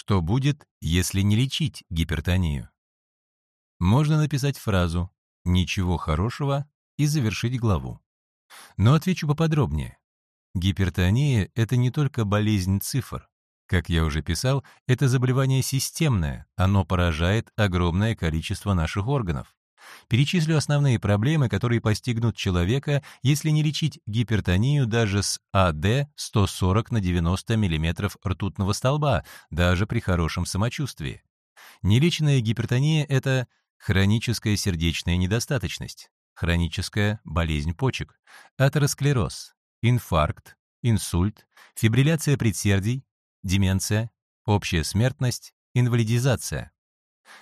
Что будет, если не лечить гипертонию? Можно написать фразу «ничего хорошего» и завершить главу. Но отвечу поподробнее. Гипертония — это не только болезнь цифр. Как я уже писал, это заболевание системное, оно поражает огромное количество наших органов. Перечислю основные проблемы, которые постигнут человека, если не лечить гипертонию даже с АД 140 на 90 мм ртутного столба, даже при хорошем самочувствии. Нелеченная гипертония — это хроническая сердечная недостаточность, хроническая болезнь почек, атеросклероз, инфаркт, инсульт, фибрилляция предсердий, деменция, общая смертность, инвалидизация.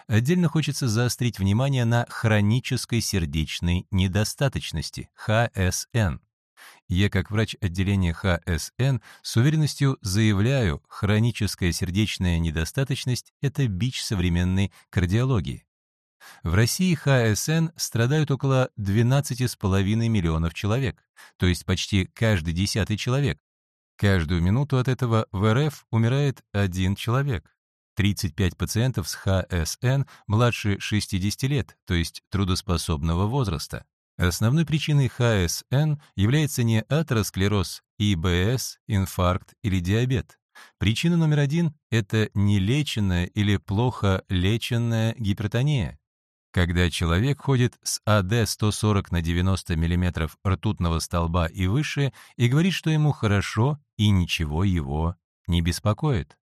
Отдельно хочется заострить внимание на хронической сердечной недостаточности, ХСН. Я, как врач отделения ХСН, с уверенностью заявляю, хроническая сердечная недостаточность – это бич современной кардиологии. В России ХСН страдают около 12,5 миллионов человек, то есть почти каждый десятый человек. Каждую минуту от этого в РФ умирает один человек. 35 пациентов с ХСН младше 60 лет, то есть трудоспособного возраста. Основной причиной ХСН является не атеросклероз, ИБС, инфаркт или диабет. Причина номер один – это нелеченная или плохо леченная гипертония. Когда человек ходит с АД 140 на 90 мм ртутного столба и выше и говорит, что ему хорошо и ничего его не беспокоит.